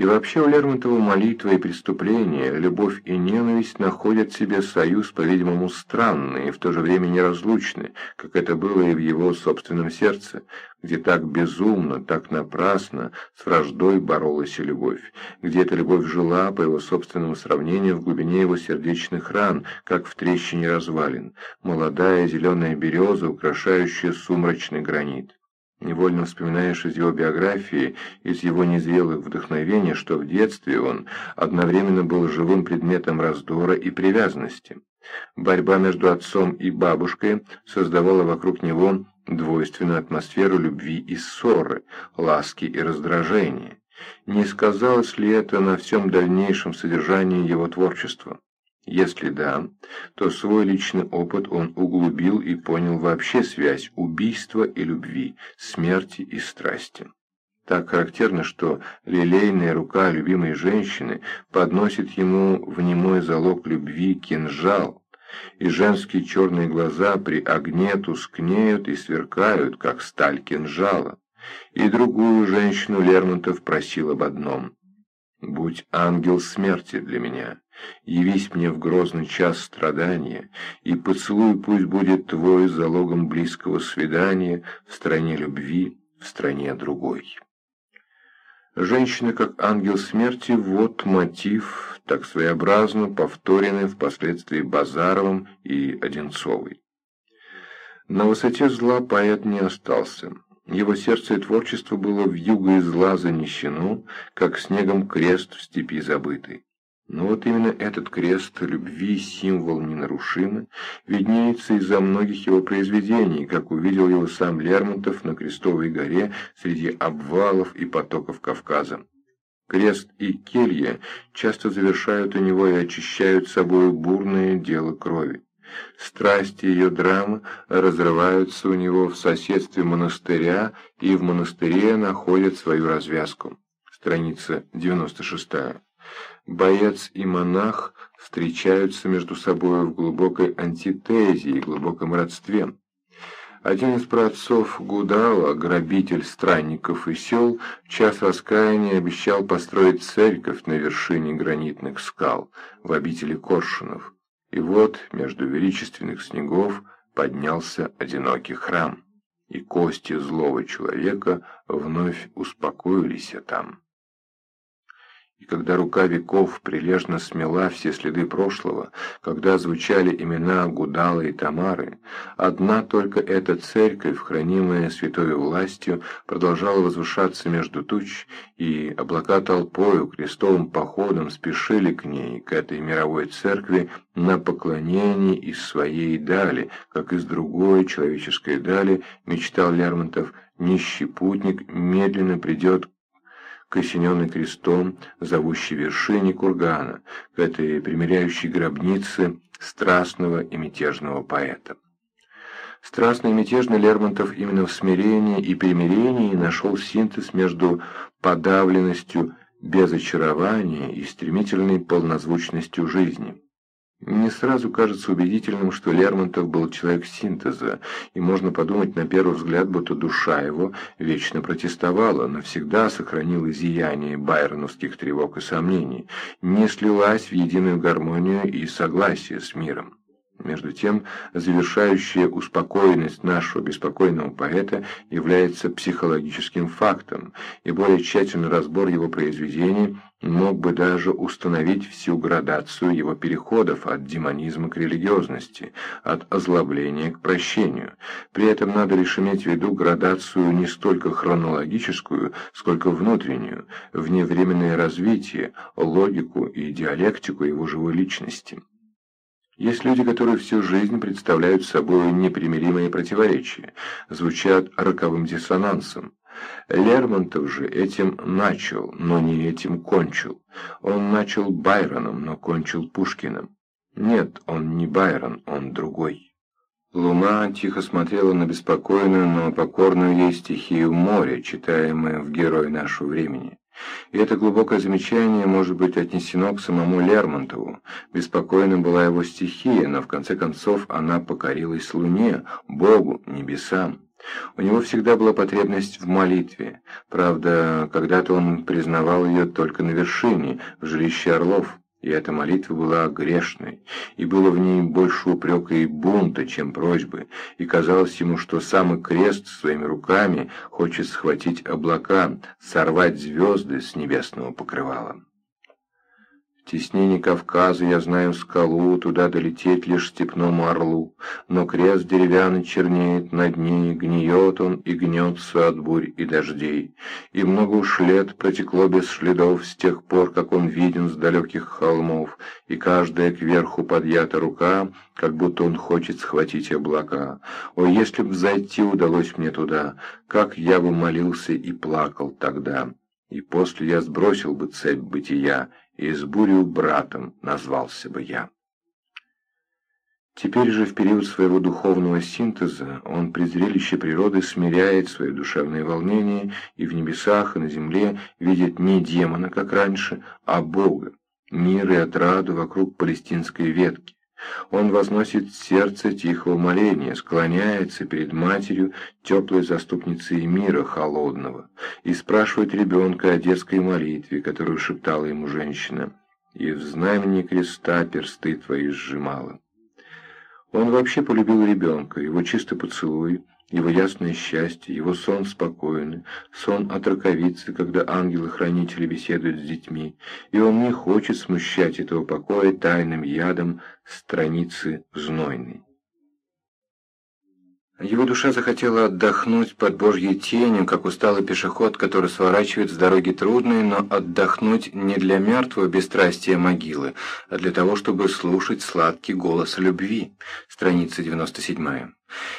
И вообще у Лермонтова молитва и преступление, любовь и ненависть находят себе союз, по-видимому, странный и в то же время неразлучный, как это было и в его собственном сердце, где так безумно, так напрасно с враждой боролась и любовь, где эта любовь жила, по его собственному сравнению, в глубине его сердечных ран, как в трещине развалин, молодая зеленая береза, украшающая сумрачный гранит. Невольно вспоминаешь из его биографии, из его незрелых вдохновений, что в детстве он одновременно был живым предметом раздора и привязанности. Борьба между отцом и бабушкой создавала вокруг него двойственную атмосферу любви и ссоры, ласки и раздражения. Не сказалось ли это на всем дальнейшем содержании его творчества? Если да, то свой личный опыт он углубил и понял вообще связь убийства и любви, смерти и страсти. Так характерно, что лилейная рука любимой женщины подносит ему в немой залог любви кинжал, и женские черные глаза при огне тускнеют и сверкают, как сталь кинжала. И другую женщину Лермонтов просил об одном «Будь ангел смерти для меня, явись мне в грозный час страдания, и поцелуй пусть будет твой залогом близкого свидания в стране любви, в стране другой». Женщина как ангел смерти – вот мотив, так своеобразно повторенный впоследствии Базаровым и Одинцовой. На высоте зла поэт не остался. Его сердце и творчество было в юго и зла занесено, как снегом крест в степи забытый. Но вот именно этот крест любви, символ ненарушимый, виднеется из-за многих его произведений, как увидел его сам Лермонтов на Крестовой горе среди обвалов и потоков Кавказа. Крест и келья часто завершают у него и очищают собой бурное дело крови. Страсти ее драмы разрываются у него в соседстве монастыря и в монастыре находят свою развязку. Страница 96 боец и монах встречаются между собой в глубокой антитезе и глубоком родстве. Один из праотцов Гудала, грабитель странников и сел, в час раскаяния обещал построить церковь на вершине гранитных скал, в обители Коршунов. И вот между величественных снегов поднялся одинокий храм, и кости злого человека вновь успокоились там. И когда рука веков прилежно смела все следы прошлого, когда звучали имена Гудала и Тамары, одна только эта церковь, хранимая святой властью, продолжала возвышаться между туч, и облака толпою, крестовым походом спешили к ней, к этой мировой церкви, на поклонение из своей дали, как из другой человеческой дали, мечтал Лермонтов, нищий путник медленно придет к осененной крестом, зовущей вершине кургана, к этой примиряющей гробнице страстного и мятежного поэта. Страстный и мятежный Лермонтов именно в смирении и примирении нашел синтез между подавленностью без очарования и стремительной полнозвучностью жизни. Не сразу кажется убедительным, что Лермонтов был человек синтеза, и можно подумать на первый взгляд, будто душа его вечно протестовала, навсегда сохранила зияние байроновских тревог и сомнений, не слилась в единую гармонию и согласие с миром. Между тем, завершающая успокоенность нашего беспокойного поэта является психологическим фактом, и более тщательный разбор его произведений мог бы даже установить всю градацию его переходов от демонизма к религиозности, от озлобления к прощению. При этом надо лишь иметь в виду градацию не столько хронологическую, сколько внутреннюю, вневременное развитие, логику и диалектику его живой личности. Есть люди, которые всю жизнь представляют собой непримиримые противоречия, звучат роковым диссонансом. Лермонтов же этим начал, но не этим кончил. Он начал Байроном, но кончил Пушкиным. Нет, он не Байрон, он другой. Луна тихо смотрела на беспокойную, но покорную ей стихию моря, читаемую в «Герой нашего времени». И это глубокое замечание может быть отнесено к самому Лермонтову. Беспокойна была его стихия, но в конце концов она покорилась Луне, Богу, небесам. У него всегда была потребность в молитве. Правда, когда-то он признавал ее только на вершине, в жилище Орлов. И эта молитва была грешной, и было в ней больше упрека и бунта, чем просьбы, и казалось ему, что самый крест своими руками хочет схватить облака, сорвать звезды с небесного покрывала. В теснении Кавказа я знаю скалу, туда долететь лишь степному орлу, но крест деревянный чернеет над ней, гниет он и гнется от бурь и дождей. И много уж лет протекло без следов с тех пор, как он виден с далеких холмов, и каждая кверху подъята рука, как будто он хочет схватить облака. О, если б зайти удалось мне туда, как я бы молился и плакал тогда! И после я сбросил бы цепь бытия, и с бурю братом назвался бы я. Теперь же в период своего духовного синтеза он при зрелище природы смиряет свои душевные волнения и в небесах, и на земле видит не демона, как раньше, а Бога, мир и отраду вокруг палестинской ветки. Он возносит сердце тихого моления, склоняется перед матерью, теплой заступницей мира холодного, и спрашивает ребенка о детской молитве, которую шептала ему женщина, и в знамени креста персты твои сжимала. Он вообще полюбил ребенка, его чистый поцелуй, его ясное счастье, его сон спокойный, сон от раковицы, когда ангелы-хранители беседуют с детьми, и он не хочет смущать этого покоя тайным ядом страницы знойной. Его душа захотела отдохнуть под Божьей тенью, как усталый пешеход, который сворачивает с дороги трудной, но отдохнуть не для мертвого бесстрастия могилы, а для того, чтобы слушать сладкий голос любви. Страница 97.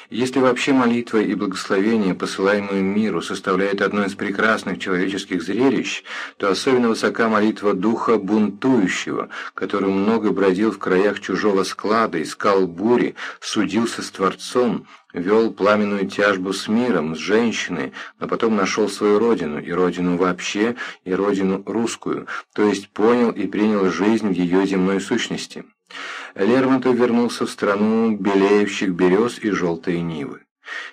Если вообще молитва и благословение, посылаемые миру, составляют одно из прекрасных человеческих зрелищ, то особенно высока молитва духа бунтующего, который много бродил в краях чужого склада, искал бури, судился с Творцом, вел пламенную тяжбу с миром, с женщиной, но потом нашел свою родину, и родину вообще, и родину русскую, то есть понял и принял жизнь в ее земной сущности. Лермонтов вернулся в страну белеющих берез и желтой нивы.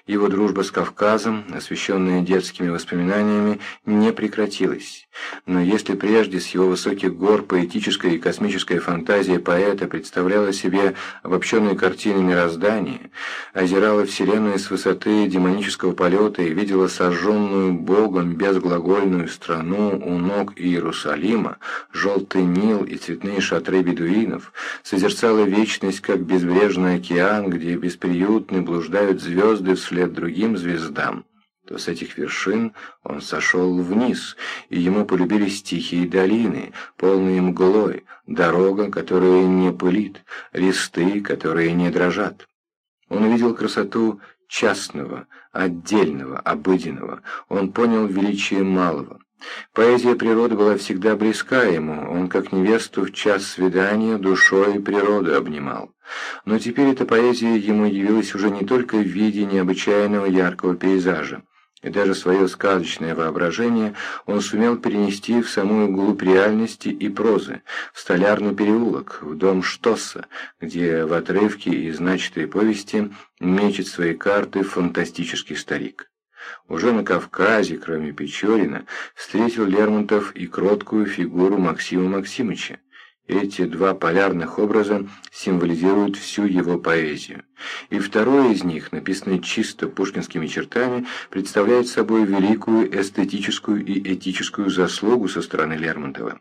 Его дружба с Кавказом, освещенная детскими воспоминаниями, не прекратилась. Но если прежде с его высоких гор поэтическая и космическая фантазия поэта представляла себе обобщенные картины мироздания, озирала Вселенную с высоты демонического полета и видела сожженную Богом безглагольную страну у ног Иерусалима, желтый Нил и цветные шатры бедуинов, созерцала вечность как безбрежный океан, где бесприютны блуждают звезды, звезды вслед другим звездам, то с этих вершин он сошел вниз, и ему полюбились тихие долины, полные мглой, дорога, которая не пылит, листы, которые не дрожат. Он увидел красоту частного, отдельного, обыденного, он понял величие малого. Поэзия природы была всегда близка ему, он, как невесту в час свидания, душой природу обнимал. Но теперь эта поэзия ему явилась уже не только в виде необычайного яркого пейзажа, и даже свое сказочное воображение он сумел перенести в самую глубь реальности и прозы, в столярный переулок, в дом Штосса, где в отрывке из начатой повести мечет свои карты фантастический старик. Уже на Кавказе, кроме Печорина, встретил Лермонтов и кроткую фигуру Максима Максимыча. Эти два полярных образа символизируют всю его поэзию. И второй из них, написанный чисто пушкинскими чертами, представляет собой великую эстетическую и этическую заслугу со стороны Лермонтова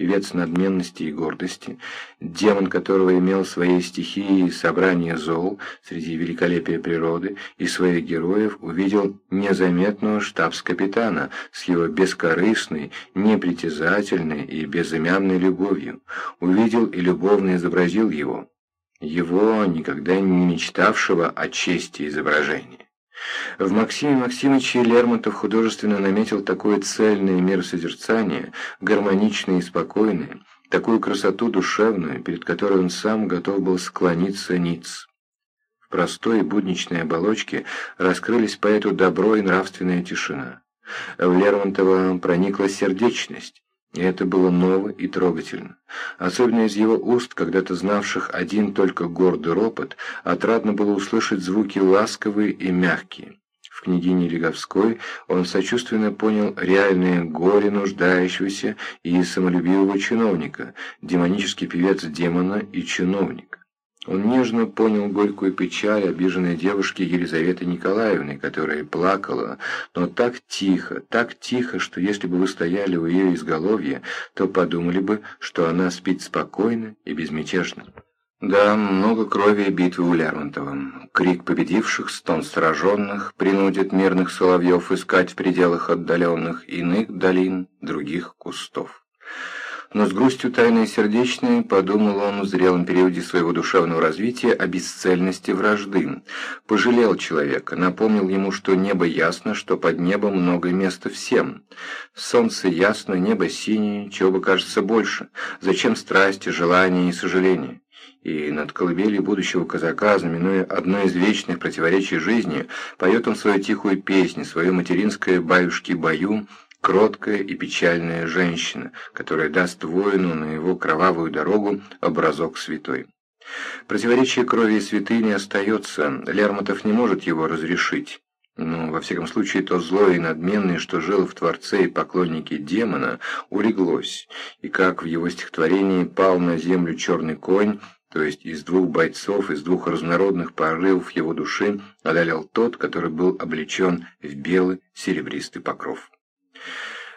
певец надменности и гордости, демон которого имел своей стихией собрание зол среди великолепия природы и своих героев, увидел незаметного штабс-капитана с его бескорыстной, непритязательной и безымянной любовью, увидел и любовно изобразил его, его, никогда не мечтавшего о чести изображения. В Максиме Максимовиче Лермонтов художественно наметил такое цельное миросозерцание, гармоничное и спокойное, такую красоту душевную, перед которой он сам готов был склониться ниц. В простой будничной оболочке раскрылись поэту добро и нравственная тишина. В Лермонтова проникла сердечность, и это было ново и трогательно. Особенно из его уст, когда-то знавших один только гордый ропот, отрадно было услышать звуки ласковые и мягкие. В княгине Леговской он сочувственно понял реальное горе нуждающегося и самолюбивого чиновника, демонический певец демона и чиновник. Он нежно понял горькую печаль обиженной девушки Елизаветы Николаевны, которая плакала, но так тихо, так тихо, что если бы вы стояли у ее изголовья, то подумали бы, что она спит спокойно и безмятежно. Да, много крови и битвы у Лермонтова. Крик победивших, стон сраженных принудит мирных соловьев искать в пределах отдаленных иных долин других кустов. Но с грустью тайной и сердечной подумал он в зрелом периоде своего душевного развития о бесцельности вражды. Пожалел человека, напомнил ему, что небо ясно, что под небом много места всем. Солнце ясно, небо синее, чего бы кажется больше. Зачем страсти, желания и сожаления? И над колыбелью будущего казака, знаменуя одно из вечных противоречий жизни, поет он свою тихую песню, свою материнское баюшки-баю, кроткая и печальная женщина, которая даст воину на его кровавую дорогу образок святой. Противоречие крови и святыни остается, Лермонтов не может его разрешить. Но, во всяком случае, то злое и надменное, что жило в Творце и поклоннике демона, улеглось, и как в его стихотворении пал на землю черный конь, то есть из двух бойцов, из двух разнородных порывов его души одолел тот, который был облечен в белый серебристый покров.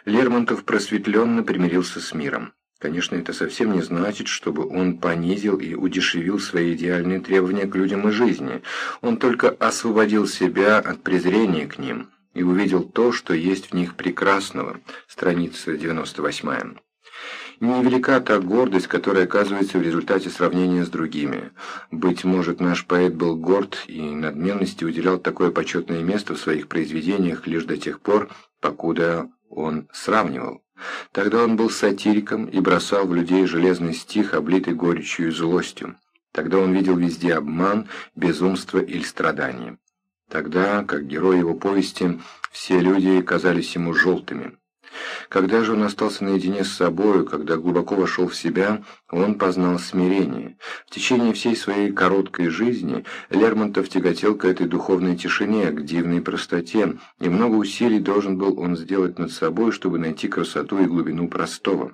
Лермонтов просветленно примирился с миром. Конечно, это совсем не значит, чтобы он понизил и удешевил свои идеальные требования к людям и жизни. Он только освободил себя от презрения к ним и увидел то, что есть в них прекрасного. Страница 98. Невелика та гордость, которая оказывается в результате сравнения с другими. Быть может, наш поэт был горд и надменности уделял такое почетное место в своих произведениях лишь до тех пор, покуда он сравнивал. Тогда он был сатириком и бросал в людей железный стих, облитый горечью и злостью. Тогда он видел везде обман, безумство или страдание. Тогда, как герой его повести, все люди казались ему желтыми. Когда же он остался наедине с собою, когда глубоко вошел в себя, он познал смирение. В течение всей своей короткой жизни Лермонтов тяготел к этой духовной тишине, к дивной простоте, и много усилий должен был он сделать над собой, чтобы найти красоту и глубину простого.